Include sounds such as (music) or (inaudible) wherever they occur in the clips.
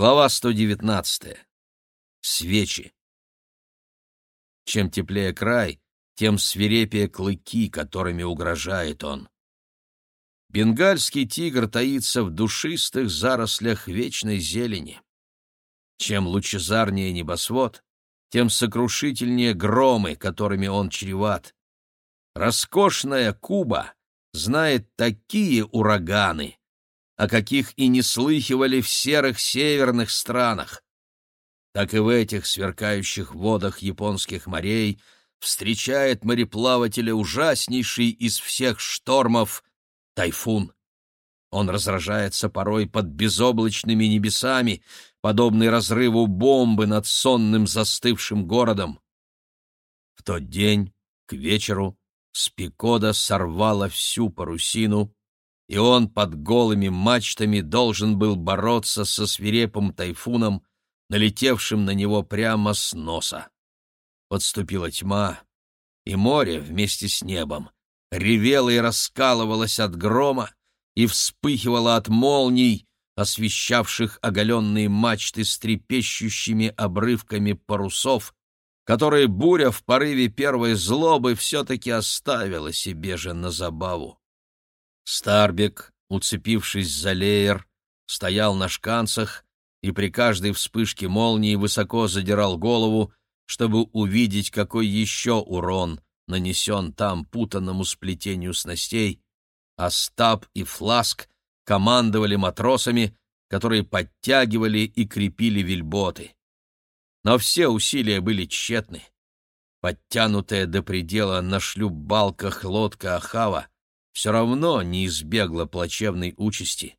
Глава 119. Свечи. Чем теплее край, тем свирепее клыки, которыми угрожает он. Бенгальский тигр таится в душистых зарослях вечной зелени. Чем лучезарнее небосвод, тем сокрушительнее громы, которыми он чреват. Роскошная Куба знает такие ураганы, о каких и не слыхивали в серых северных странах. Так и в этих сверкающих водах японских морей встречает мореплавателя ужаснейший из всех штормов — тайфун. Он разражается порой под безоблачными небесами, подобный разрыву бомбы над сонным застывшим городом. В тот день, к вечеру, Спикода сорвала всю парусину, и он под голыми мачтами должен был бороться со свирепым тайфуном, налетевшим на него прямо с носа. Подступила тьма, и море вместе с небом ревело и раскалывалось от грома и вспыхивало от молний, освещавших оголенные мачты с трепещущими обрывками парусов, которые буря в порыве первой злобы все-таки оставила себе же на забаву. Старбек, уцепившись за леер, стоял на шканцах и при каждой вспышке молнии высоко задирал голову, чтобы увидеть, какой еще урон нанесен там путанному сплетению снастей, а Стаб и Фласк командовали матросами, которые подтягивали и крепили вельботы. Но все усилия были тщетны. Подтянутая до предела на шлюп-балках лодка Ахава все равно не избегла плачевной участи.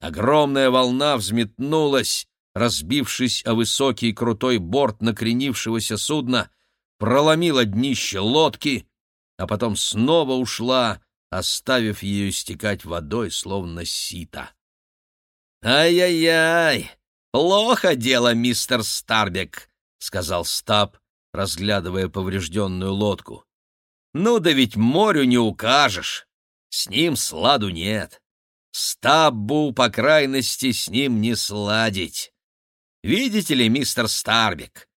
Огромная волна взметнулась, разбившись о высокий крутой борт накренившегося судна, проломила днище лодки, а потом снова ушла, оставив ее истекать водой, словно сито. «Ай-яй-яй! Плохо дело, мистер Старбек!» — сказал Стаб, разглядывая поврежденную лодку. «Ну да ведь морю не укажешь!» С ним сладу нет. Стаббу, по крайности, с ним не сладить. Видите ли, мистер Старбик,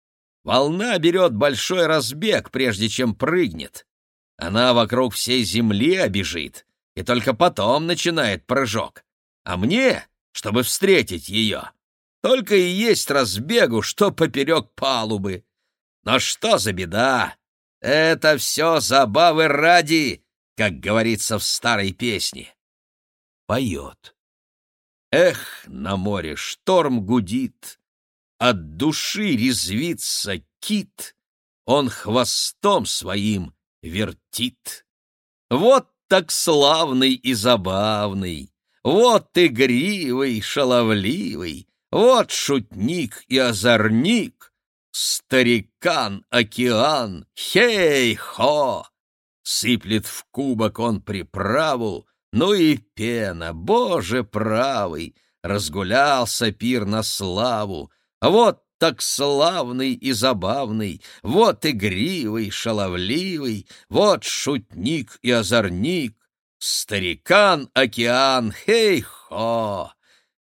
волна берет большой разбег, прежде чем прыгнет. Она вокруг всей земли обежит, и только потом начинает прыжок. А мне, чтобы встретить ее, только и есть разбегу, что поперек палубы. Но что за беда? Это все забавы ради, как говорится в старой песне. Поет. Эх, на море шторм гудит, от души резвится кит, он хвостом своим вертит. Вот так славный и забавный, вот игривый, шаловливый, вот шутник и озорник, старикан-океан, хей-хо! Сыплет в кубок он приправу, ну и пена, боже правый, разгулялся пир на славу. Вот так славный и забавный, вот игривый, шаловливый, вот шутник и озорник, старикан-океан, хей-хо!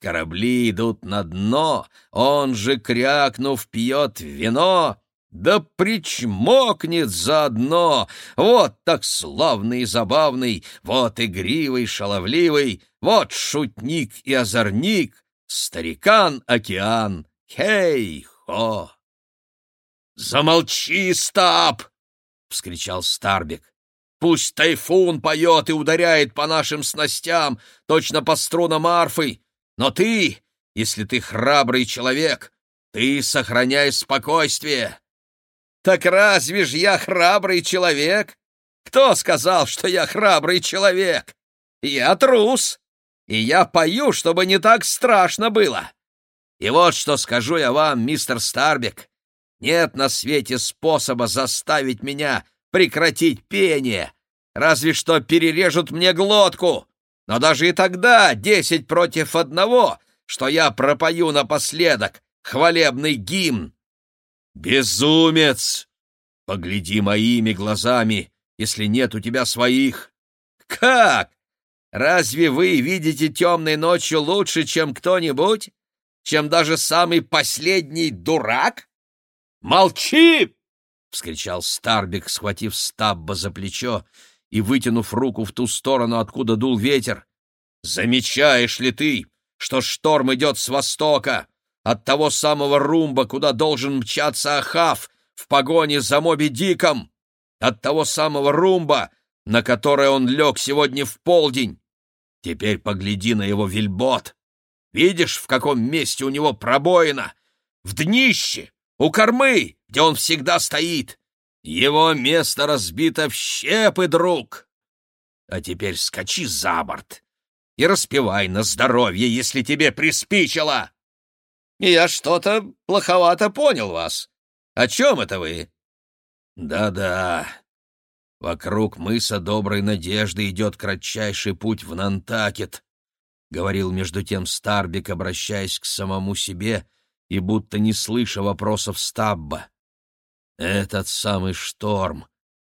Корабли идут на дно, он же, крякнув, пьет вино, да причмокнет заодно! Вот так славный и забавный, вот игривый, шаловливый, вот шутник и озорник, старикан-океан, хей-хо! «Замолчи, Стаб!» — вскричал Старбек. «Пусть тайфун поет и ударяет по нашим снастям, точно по струнам арфы, но ты, если ты храбрый человек, ты сохраняй спокойствие!» Так разве ж я храбрый человек? Кто сказал, что я храбрый человек? Я трус, и я пою, чтобы не так страшно было. И вот что скажу я вам, мистер Старбек. Нет на свете способа заставить меня прекратить пение, разве что перережут мне глотку. Но даже и тогда десять против одного, что я пропою напоследок хвалебный гимн. «Безумец! Погляди моими глазами, если нет у тебя своих!» «Как? Разве вы видите темной ночью лучше, чем кто-нибудь? чем даже самый последний дурак? Молчи! — вскричал Старбик, схватив Стабба за плечо и вытянув руку в ту сторону, откуда дул ветер. «Замечаешь ли ты, что шторм идет с востока, от того самого румба, куда должен мчаться Ахав в погоне за Моби Диком, от того самого румба, на который он лег сегодня в полдень? Теперь погляди на его вельбот. Видишь, в каком месте у него пробоина? В днище, у кормы, где он всегда стоит. Его место разбито в щепы, друг. А теперь скачи за борт и распевай на здоровье, если тебе приспичило. Я что-то плоховато понял вас. О чем это вы? Да-да. Вокруг мыса Доброй Надежды идет кратчайший путь в Нантакет, — говорил между тем Старбик, обращаясь к самому себе и будто не слыша вопросов Стабба. Этот самый шторм,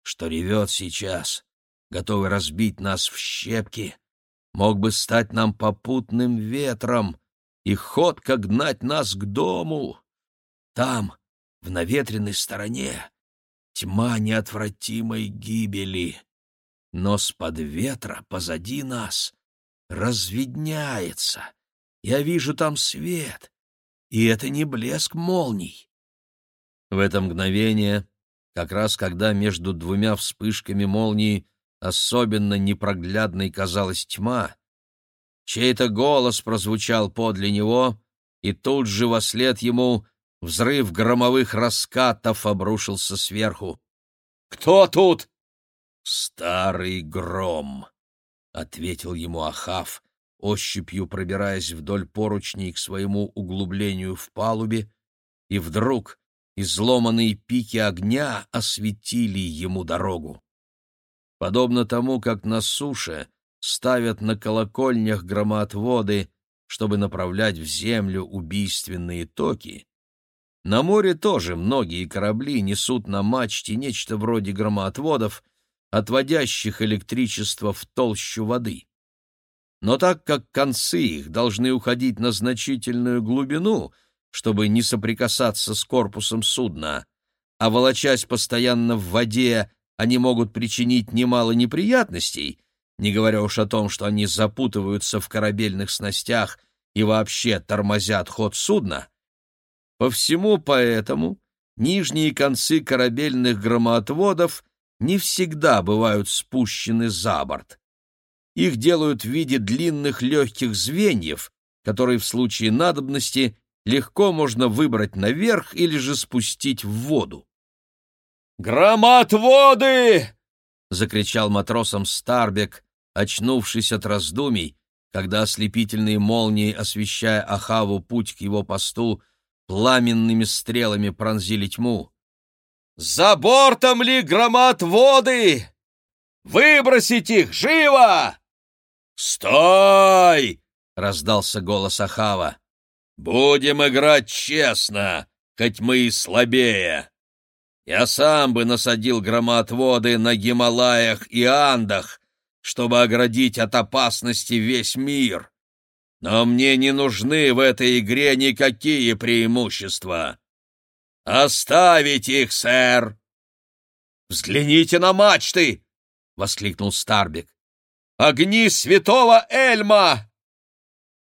что ревет сейчас, готовый разбить нас в щепки, мог бы стать нам попутным ветром и ходко гнать нас к дому. Там, в наветренной стороне, тьма неотвратимой гибели. Но с-под ветра позади нас разведняется. Я вижу там свет, и это не блеск молний. В это мгновение, как раз когда между двумя вспышками молнии особенно непроглядной казалась тьма, чей-то голос прозвучал подле него, и тут же во след ему взрыв громовых раскатов обрушился сверху. «Кто тут?» «Старый гром», — ответил ему Ахав, ощупью пробираясь вдоль поручней к своему углублению в палубе, и вдруг изломанные пики огня осветили ему дорогу. Подобно тому, как на суше ставят на колокольнях громоотводы, чтобы направлять в землю убийственные токи, на море тоже многие корабли несут на мачте нечто вроде громоотводов, отводящих электричество в толщу воды. Но так как концы их должны уходить на значительную глубину, чтобы не соприкасаться с корпусом судна, а волочась постоянно в воде, они могут причинить немало неприятностей, не говоря уж о том, что они запутываются в корабельных снастях и вообще тормозят ход судна. По всему поэтому нижние концы корабельных громоотводов не всегда бывают спущены за борт. Их делают в виде длинных легких звеньев, которые в случае надобности легко можно выбрать наверх или же спустить в воду. «Громоотводы!» — закричал матросом Старбек, очнувшись от раздумий, когда ослепительные молнии, освещая Ахаву путь к его посту, пламенными стрелами пронзили тьму. «За бортом ли громоотводы? Выбросить их! Живо!» «Стой!» — раздался голос Ахава. «Будем играть честно, хоть мы и слабее. Я сам бы насадил громоотводы на Гималаях и Андах, чтобы оградить от опасности весь мир. Но мне не нужны в этой игре никакие преимущества. Оставить их, сэр! Взгляните на мачты! — воскликнул Старбик. Огни святого Эльма!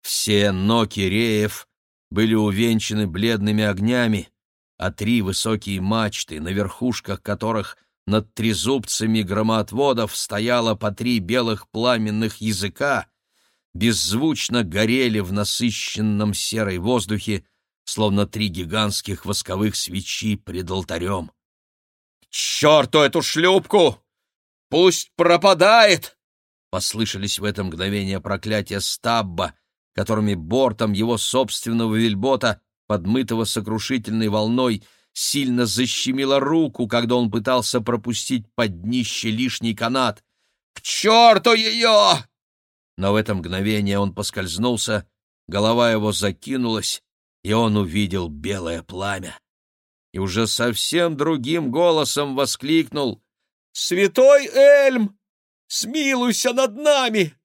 Все ноки реев были увенчаны бледными огнями, а три высокие мачты, на верхушках которых над трезубцами громоотводов стояло по три белых пламенных языка, беззвучно горели в насыщенном серой воздухе, словно три гигантских восковых свечи пред алтарем. «К черту эту шлюпку! Пусть пропадает!» Послышались в это мгновение проклятия Стабба, которыми бортом его собственного вельбота подмытого сокрушительной волной, сильно защемило руку, когда он пытался пропустить под днище лишний канат. «К черту ее!» Но в это мгновение он поскользнулся, голова его закинулась, и он увидел белое пламя. И уже совсем другим голосом воскликнул «Святой Эльм, смилуйся над нами!»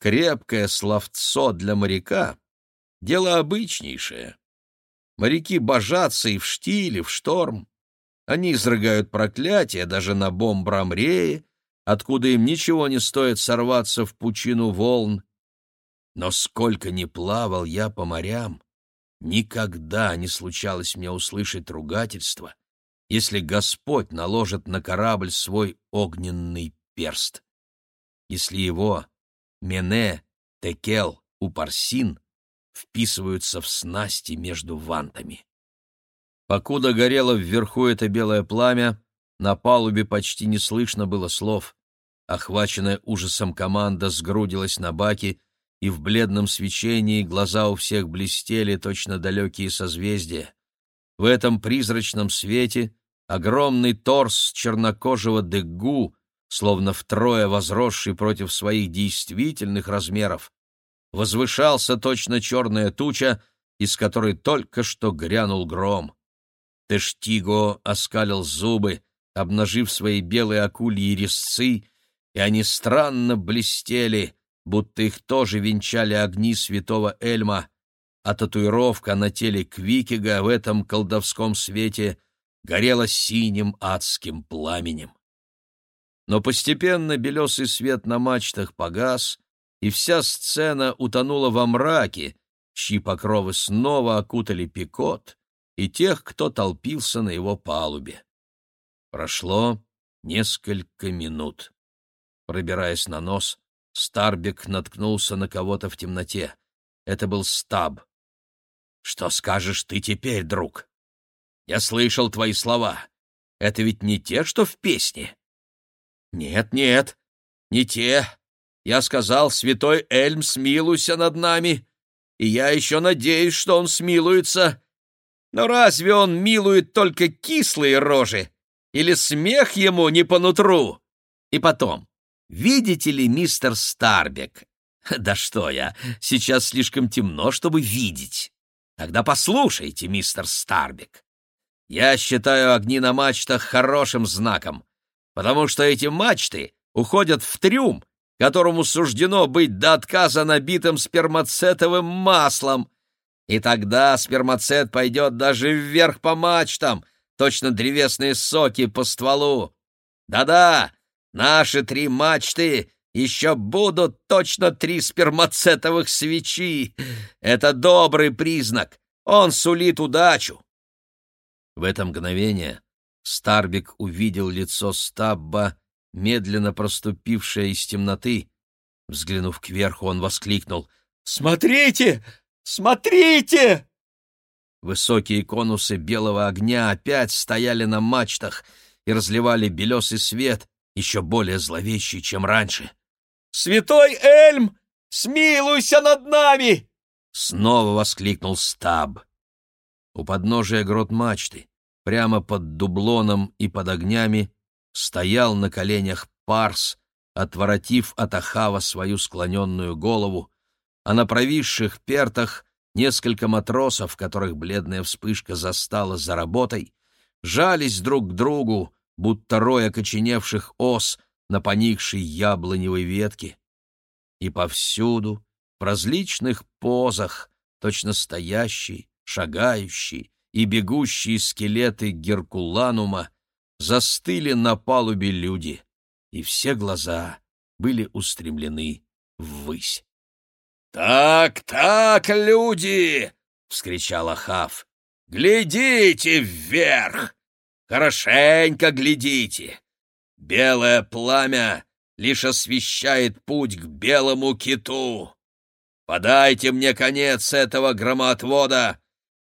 Крепкое словцо для моряка — дело обычнейшее. Моряки божатся и в штиле, в шторм. Они изрыгают проклятия даже на бомбрамрее, откуда им ничего не стоит сорваться в пучину волн. Но сколько ни плавал я по морям, никогда не случалось мне услышать ругательства, если Господь наложит на корабль свой огненный перст. Если его Мене, Текел, Упарсин вписываются в снасти между вантами. Покуда горело вверху это белое пламя, на палубе почти не слышно было слов. Охваченная ужасом команда сгрудилась на баке, и в бледном свечении глаза у всех блестели, точно далекие созвездия. В этом призрачном свете огромный торс чернокожего Дегу, словно втрое возросший против своих действительных размеров, возвышался точно черная туча, из которой только что грянул гром. Тештиго оскалил зубы, обнажив свои белые акульи резцы, и они странно блестели, будто их тоже венчали огни святого Эльма, а татуировка на теле Квикига в этом колдовском свете горела синим адским пламенем. Но постепенно белесый свет на мачтах погас, и вся сцена утонула во мраке, чьи покровы снова окутали Пикот и тех, кто толпился на его палубе. Прошло несколько минут. Пробираясь на нос, Старбек наткнулся на кого-то в темноте. Это был Стаб. «Что скажешь ты теперь, друг? Я слышал твои слова. Это ведь не те, что в песне?» «Нет, нет, не те. Я сказал, святой Эльм, смилуйся над нами, и я еще надеюсь, что он смилуется. Но разве он милует только кислые рожи? Или смех ему не по нутру? И потом, Видите ли, мистер Старбек? (laughs) Да что я, сейчас слишком темно, чтобы видеть. Тогда послушайте, мистер Старбек. Я считаю огни на мачтах хорошим знаком, потому что эти мачты уходят в трюм, которому суждено быть до отказа набитым спермацетовым маслом. И тогда спермацет пойдет даже вверх по мачтам, точно древесные соки по стволу. Да-да, Наши три мачты еще будут точно три спермацетовых свечи. Это добрый признак. Он сулит удачу. В это мгновение Старбик увидел лицо Стабба, медленно проступившее из темноты. Взглянув кверху, он воскликнул. «Смотрите! Смотрите!» Высокие конусы белого огня опять стояли на мачтах и разливали белесый свет, еще более зловещий, чем раньше. «Святой Эльм, смилуйся над нами!» Снова воскликнул Стаб. У подножия грот мачты, прямо под дублоном и под огнями, стоял на коленях Парс, отворотив от Ахава свою склоненную голову, а на провисших пертах несколько матросов, которых бледная вспышка застала за работой, жались друг к другу, будто рой окоченевших ос на поникшей яблоневой ветке. И повсюду, в различных позах, точно стоящие, шагающие и бегущие скелеты Геркуланума, застыли на палубе люди, и все глаза были устремлены ввысь. «Так, так, люди!» — вскричал Ахав. «Глядите вверх! Хорошенько глядите. Белое пламя лишь освещает путь к белому киту. Подайте мне конец этого громоотвода.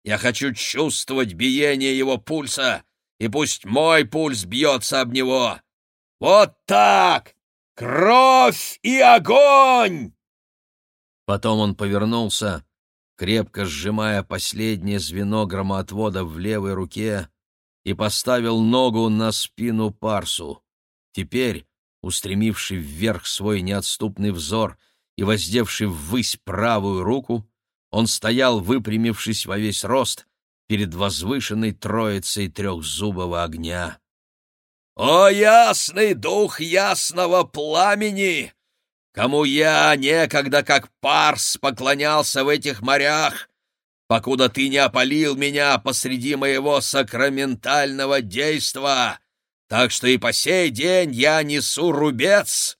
Я хочу чувствовать биение его пульса, и пусть мой пульс бьется об него. Вот так! Кровь и огонь!» Потом он повернулся, крепко сжимая последнее звено громоотвода в левой руке, и поставил ногу на спину Парсу. Теперь, устремивший вверх свой неотступный взор и воздевший ввысь правую руку, он стоял, выпрямившись во весь рост, перед возвышенной троицей трехзубого огня. «О, ясный дух ясного пламени! кому я некогда как парс поклонялся в этих морях, покуда ты не опалил меня посреди моего сакраментального действа, так что и по сей день я несу рубец.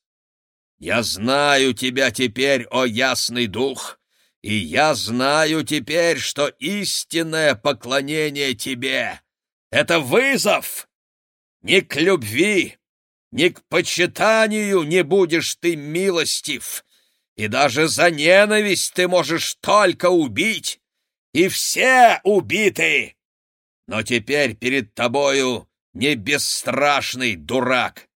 Я знаю тебя теперь, о ясный дух, и я знаю теперь, что истинное поклонение тебе — это вызов не к любви, ни к почитанию не будешь ты милостив, и даже за ненависть ты можешь только убить, и все убиты. Но теперь перед тобою не бесстрашный дурак.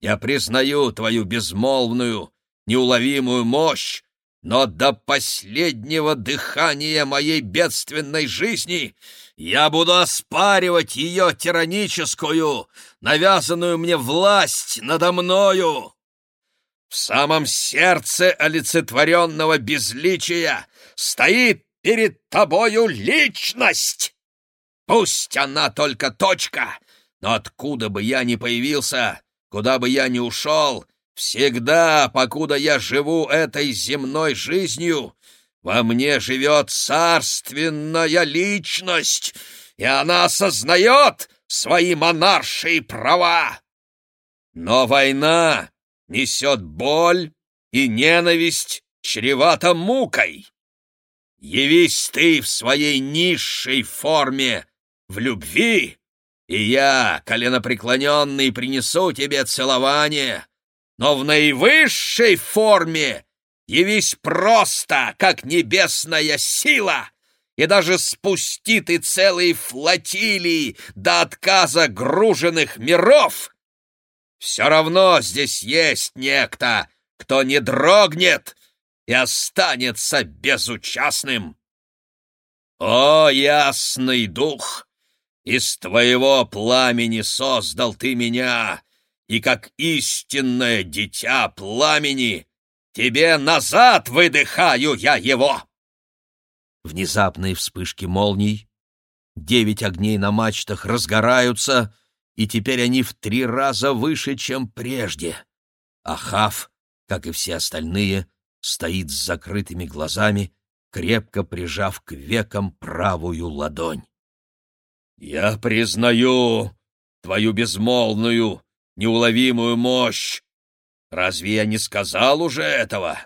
Я признаю твою безмолвную, неуловимую мощь, но до последнего дыхания моей бедственной жизни я буду оспаривать ее тираническую, навязанную мне власть надо мною. В самом сердце олицетворенного безличия стоит перед тобою личность. Пусть она только точка, но откуда бы я ни появился, куда бы я ни ушел, Всегда, покуда я живу этой земной жизнью, во мне живет царственная личность, и она осознает свои монаршие права. Но война несет боль и ненависть чревата мукой. Явись ты в своей низшей форме в любви, и я, коленопреклоненный, принесу тебе целование, но в наивысшей форме явись просто, как небесная сила, и даже спусти ты целые флотилии до отказа груженных миров. Все равно здесь есть некто, кто не дрогнет и останется безучастным. О, ясный дух! Из твоего пламени создал ты меня, и как истинное дитя пламени тебе назад выдыхаю я его!» Внезапные вспышки молний, девять огней на мачтах разгораются, и теперь они в три раза выше, чем прежде. Ахав, как и все остальные, стоит с закрытыми глазами, крепко прижав к векам правую ладонь. «Я признаю твою безмолвную, неуловимую мощь. Разве я не сказал уже этого?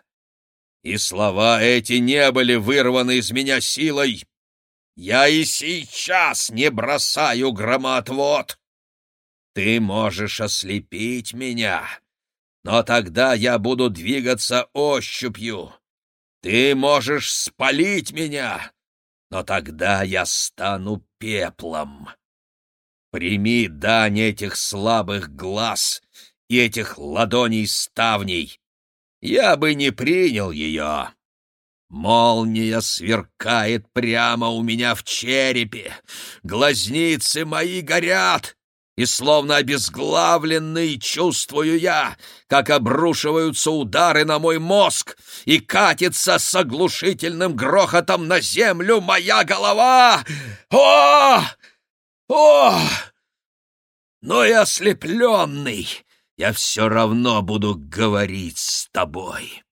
И слова эти не были вырваны из меня силой. Я и сейчас не бросаю громоотвод. Ты можешь ослепить меня, но тогда я буду двигаться ощупью. Ты можешь спалить меня, но тогда я стану пеплом. Прими дань этих слабых глаз и этих ладоней-ставней. Я бы не принял ее. Молния сверкает прямо у меня в черепе, глазницы мои горят, и словно обезглавленный чувствую я, как обрушиваются удары на мой мозг и катится с оглушительным грохотом на землю моя голова. О! О! Но и ослепленный я все равно буду говорить с тобой.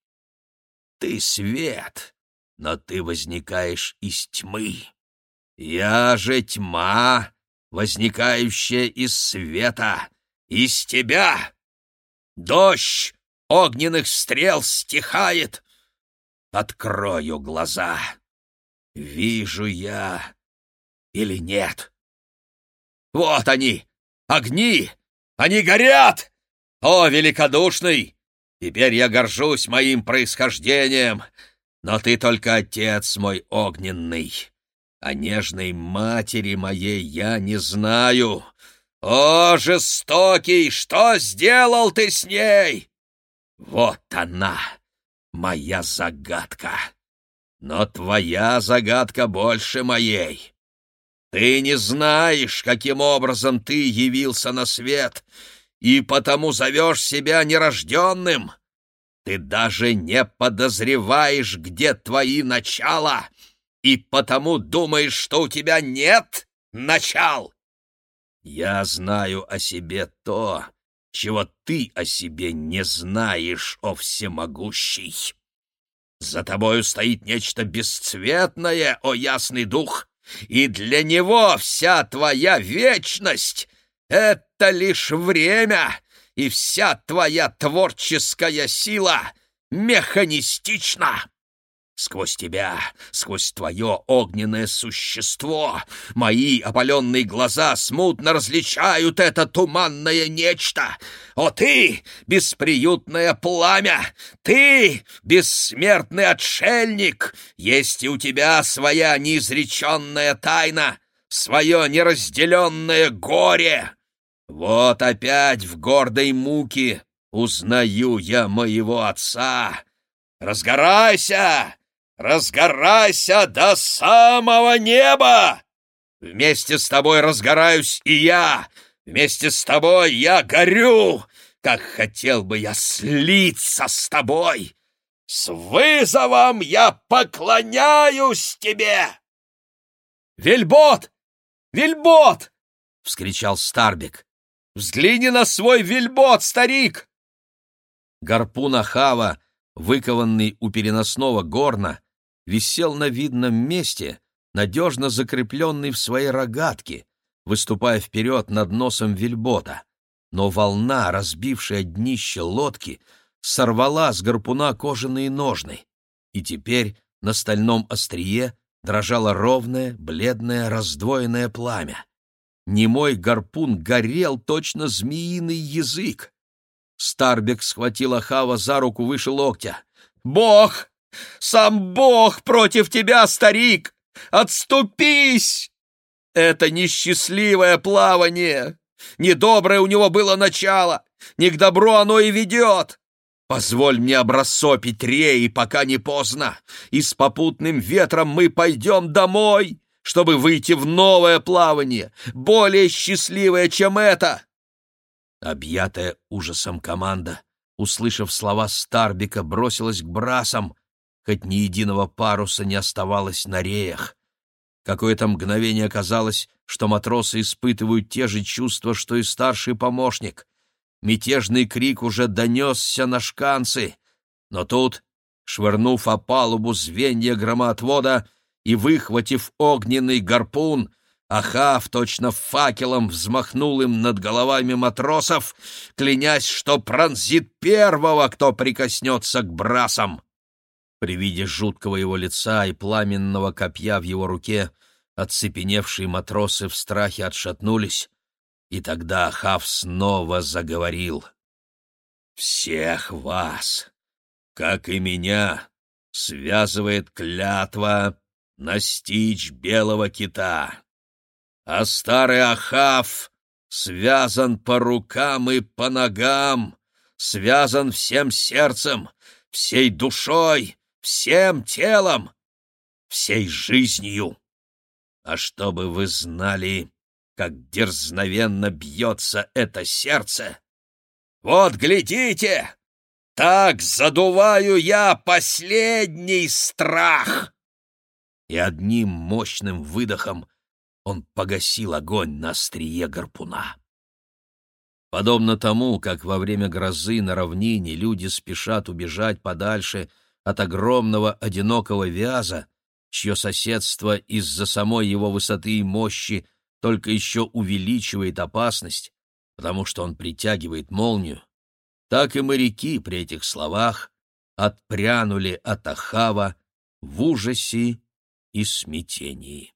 Ты свет, но ты возникаешь из тьмы. Я же тьма, возникающая из света, из тебя. Дождь огненных стрел стихает. Открою глаза. Вижу я или нет? Вот они, огни! Они горят! О, великодушный! Теперь я горжусь моим происхождением, но ты только отец мой огненный. О нежной матери моей я не знаю. О, жестокий, что сделал ты с ней? Вот она, моя загадка. Но твоя загадка больше моей. Ты не знаешь, каким образом ты явился на свет, и потому зовешь себя нерожденным. Ты даже не подозреваешь, где твои начала, и потому думаешь, что у тебя нет начал. Я знаю о себе то, чего ты о себе не знаешь, о всемогущий. За тобою стоит нечто бесцветное, о ясный дух, и для него вся твоя вечность — это лишь время, и вся твоя творческая сила механистична. Сквозь тебя, сквозь твое огненное существо, мои опаленные глаза смутно различают это туманное нечто. О ты, бесприютное пламя, ты, бессмертный отшельник, есть и у тебя своя неизреченная тайна, свое неразделенное горе. Вот опять в гордой муке узнаю я моего отца. Разгорайся! Разгорайся до самого неба! Вместе с тобой разгораюсь и я! Вместе с тобой я горю! Как хотел бы я слиться с тобой! С вызовом я поклоняюсь тебе!» «Вельбот! Вельбот!» — вскричал Старбик. «Взгляни на свой вельбот, старик!» Гарпун Ахава, выкованный у переносного горна, висел на видном месте, надежно закрепленный в своей рогатке, выступая вперед над носом вельбота. Но волна, разбившая днище лодки, сорвала с гарпуна кожаные ножны, и теперь на стальном острие дрожало ровное, бледное, раздвоенное пламя. Немой гарпун горел точно змеиный язык. Старбек схватил Ахава за руку выше локтя. «Бог! Сам Бог против тебя, старик! Отступись! Это несчастливое плавание! Недоброе у него было начало, не к добру оно и ведет! Позволь мне обрассопить реи, пока не поздно, и с попутным ветром мы пойдем домой, чтобы выйти в новое плавание, более счастливое, чем это!» Объятая ужасом команда, услышав слова Старбика, бросилась к брасам, хоть ни единого паруса не оставалось на реях. Какое-то мгновение казалось, что матросы испытывают те же чувства, что и старший помощник. Мятежный крик уже донесся на шканцы, но тут, швырнув о палубу звенья громоотвода и выхватив огненный гарпун, Ахав точно факелом взмахнул им над головами матросов, клянясь, что пронзит первого, кто прикоснется к брасам. При виде жуткого его лица и пламенного копья в его руке оцепеневшие матросы в страхе отшатнулись, и тогда Ахав снова заговорил. «Всех вас, как и меня, связывает клятва настичь белого кита, а старый Ахав связан по рукам и по ногам, связан всем сердцем, всей душой, всем телом, всей жизнью. А чтобы вы знали, как дерзновенно бьется это сердце, вот глядите, так задуваю я последний страх. И одним мощным выдохом он погасил огонь на острие гарпуна. Подобно тому, как во время грозы на равнине люди спешат убежать подальше от огромного одинокого вяза, чье соседство из-за самой его высоты и мощи только еще увеличивает опасность, потому что он притягивает молнию, так и моряки при этих словах отпрянули от Ахава в ужасе и смятении.